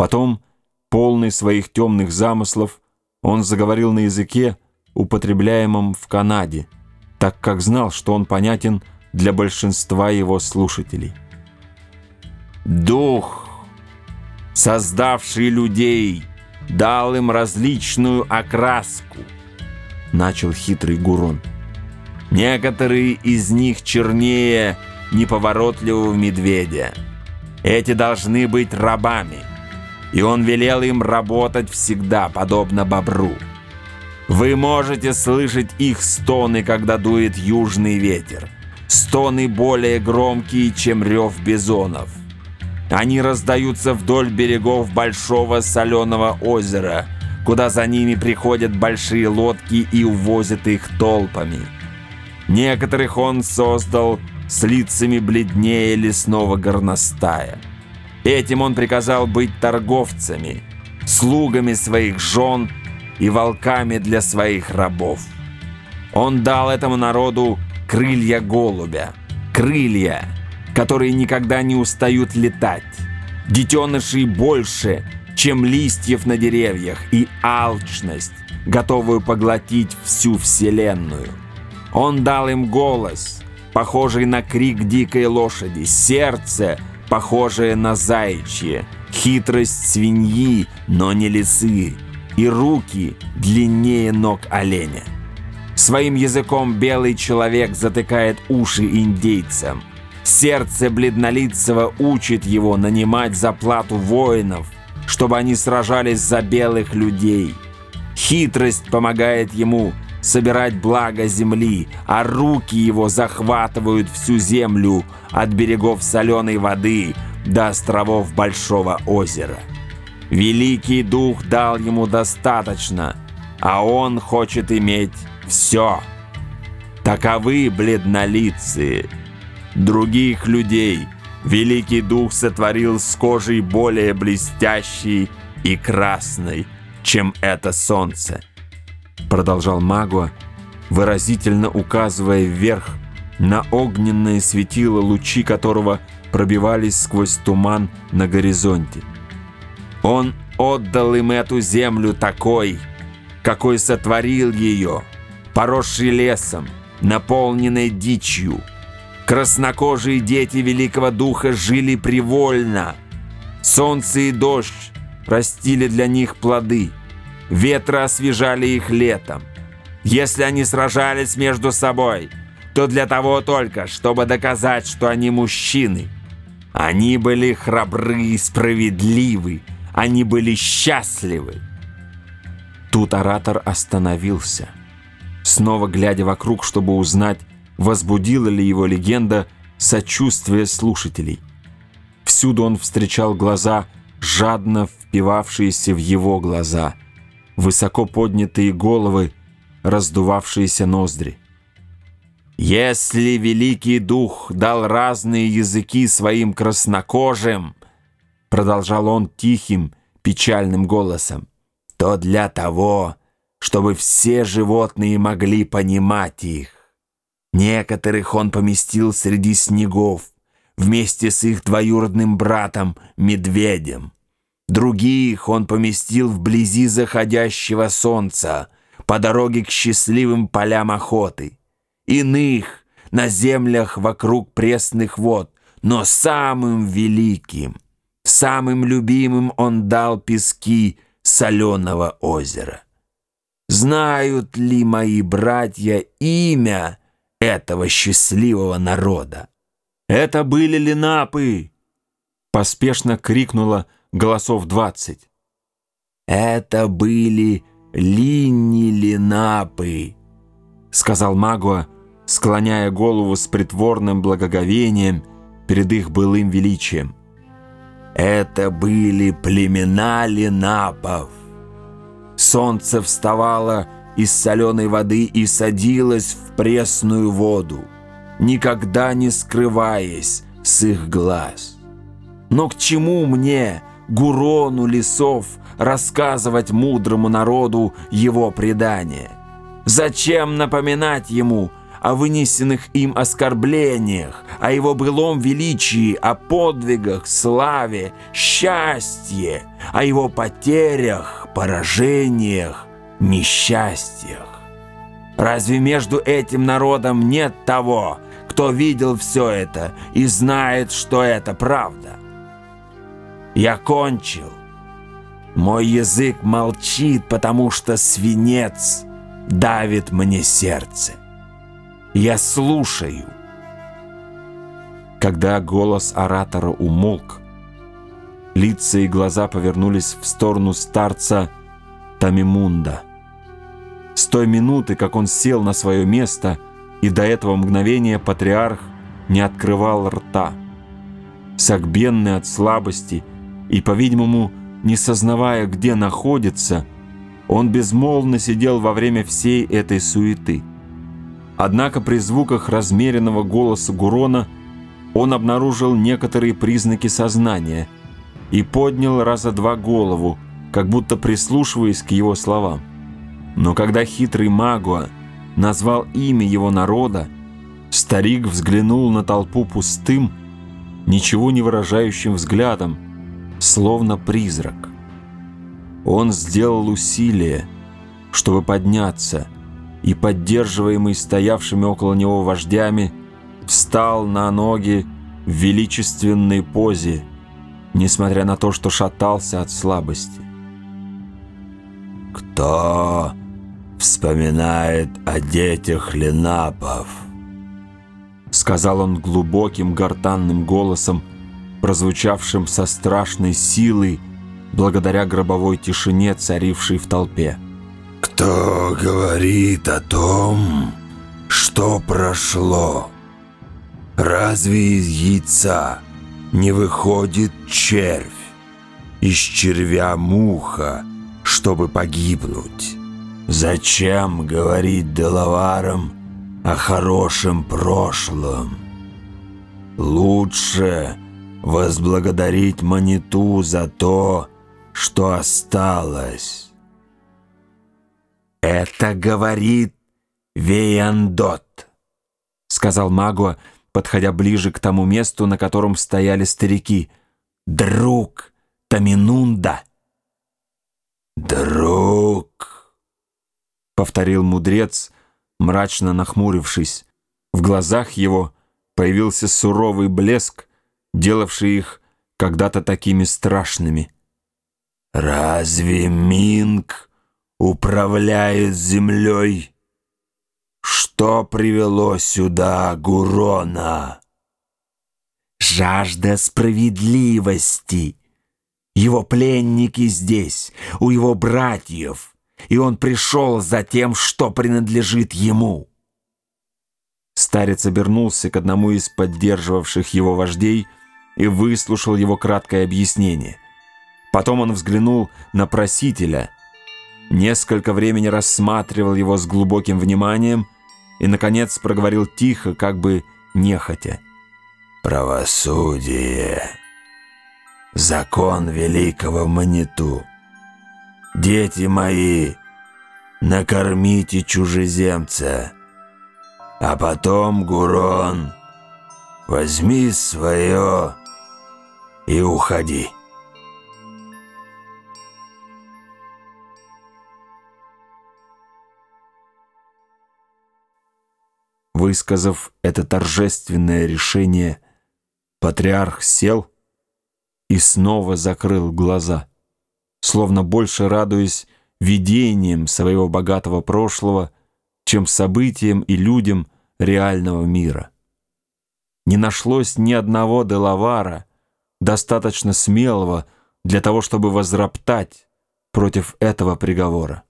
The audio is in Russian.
Потом, полный своих темных замыслов, он заговорил на языке, употребляемом в Канаде, так как знал, что он понятен для большинства его слушателей. «Дух, создавший людей, дал им различную окраску», — начал хитрый Гурон. «Некоторые из них чернее неповоротливого медведя. Эти должны быть рабами, и он велел им работать всегда, подобно бобру». Вы можете слышать их стоны, когда дует южный ветер. Стоны более громкие, чем рев бизонов. Они раздаются вдоль берегов большого соленого озера, куда за ними приходят большие лодки и увозят их толпами. Некоторых он создал с лицами бледнее лесного горностая. Этим он приказал быть торговцами, слугами своих жен и волками для своих рабов. Он дал этому народу крылья голубя, крылья, которые никогда не устают летать, детенышей больше, чем листьев на деревьях, и алчность, готовую поглотить всю вселенную. Он дал им голос, похожий на крик дикой лошади, сердце, похожее на заячье, хитрость свиньи, но не лисы, и руки длиннее ног оленя. Своим языком белый человек затыкает уши индейцам. Сердце бледнолицего учит его нанимать за плату воинов, чтобы они сражались за белых людей. Хитрость помогает ему собирать благо земли, а руки его захватывают всю землю от берегов соленой воды до островов Большого озера. Великий Дух дал ему достаточно, а он хочет иметь все. Таковы бледнолицые. Других людей Великий Дух сотворил с кожей более блестящей и красной, чем это солнце. Продолжал Магуа, выразительно указывая вверх на огненное светило, лучи которого пробивались сквозь туман на горизонте. Он отдал им эту землю такой, какой сотворил ее, поросший лесом, наполненной дичью. Краснокожие дети Великого Духа жили привольно. Солнце и дождь растили для них плоды. Ветры освежали их летом. Если они сражались между собой, то для того только, чтобы доказать, что они мужчины. Они были храбры и справедливы, они были счастливы. Тут оратор остановился, снова глядя вокруг, чтобы узнать, возбудила ли его легенда сочувствие слушателей. Всюду он встречал глаза, жадно впивавшиеся в его глаза, высоко поднятые головы, раздувавшиеся ноздри. «Если Великий Дух дал разные языки своим краснокожим», продолжал он тихим, печальным голосом, то для того, чтобы все животные могли понимать их. Некоторых он поместил среди снегов, вместе с их двоюродным братом, медведем. Других он поместил вблизи заходящего солнца, по дороге к счастливым полям охоты. Иных — на землях вокруг пресных вод, но самым великим — Самым любимым он дал пески соленого озера. Знают ли мои братья имя этого счастливого народа? Это были линапы! Поспешно крикнула голосов двадцать. Это были линни-линапы, сказал Магуа, склоняя голову с притворным благоговением перед их былым величием. Это были племена линапов. Солнце вставало из соленой воды и садилось в пресную воду, никогда не скрываясь с их глаз. Но к чему мне, Гурону лесов, рассказывать мудрому народу его предание? Зачем напоминать ему о вынесенных им оскорблениях, о его былом величии, о подвигах, славе, счастье, о его потерях, поражениях, несчастьях. Разве между этим народом нет того, кто видел все это и знает, что это правда? Я кончил. Мой язык молчит, потому что свинец давит мне сердце. Я слушаю. Когда голос оратора умолк, лица и глаза повернулись в сторону старца Тамимунда. С той минуты, как он сел на свое место, и до этого мгновения патриарх не открывал рта. Согбенный от слабости и, по-видимому, не сознавая, где находится, он безмолвно сидел во время всей этой суеты. Однако при звуках размеренного голоса Гурона – он обнаружил некоторые признаки сознания и поднял раза два голову, как будто прислушиваясь к его словам. Но когда хитрый Магуа назвал имя его народа, старик взглянул на толпу пустым, ничего не выражающим взглядом, словно призрак. Он сделал усилие, чтобы подняться, и, поддерживаемый стоявшими около него вождями, встал на ноги в величественной позе, несмотря на то, что шатался от слабости. «Кто вспоминает о детях Ленапов?» Сказал он глубоким гортанным голосом, прозвучавшим со страшной силой благодаря гробовой тишине, царившей в толпе. «Кто говорит о том, что прошло?» Разве из яйца не выходит червь? Из червя муха, чтобы погибнуть? Зачем говорить деловарам о хорошем прошлом? Лучше возблагодарить Маниту за то, что осталось. «Это говорит Веяндот», — сказал Магуа, подходя ближе к тому месту, на котором стояли старики. «Друг Таминунда!» «Друг!» — повторил мудрец, мрачно нахмурившись. В глазах его появился суровый блеск, делавший их когда-то такими страшными. «Разве Минг управляет землей?» Что привело сюда Гурона? Жажда справедливости. Его пленники здесь, у его братьев, и он пришел за тем, что принадлежит ему. Старец обернулся к одному из поддерживавших его вождей и выслушал его краткое объяснение. Потом он взглянул на просителя, несколько времени рассматривал его с глубоким вниманием — и, наконец, проговорил тихо, как бы нехотя. «Правосудие. Закон великого Маниту. Дети мои, накормите чужеземца, а потом, Гурон, возьми свое и уходи». Высказав это торжественное решение, патриарх сел и снова закрыл глаза, словно больше радуясь видением своего богатого прошлого, чем событиям и людям реального мира. Не нашлось ни одного делавара, достаточно смелого для того, чтобы возроптать против этого приговора.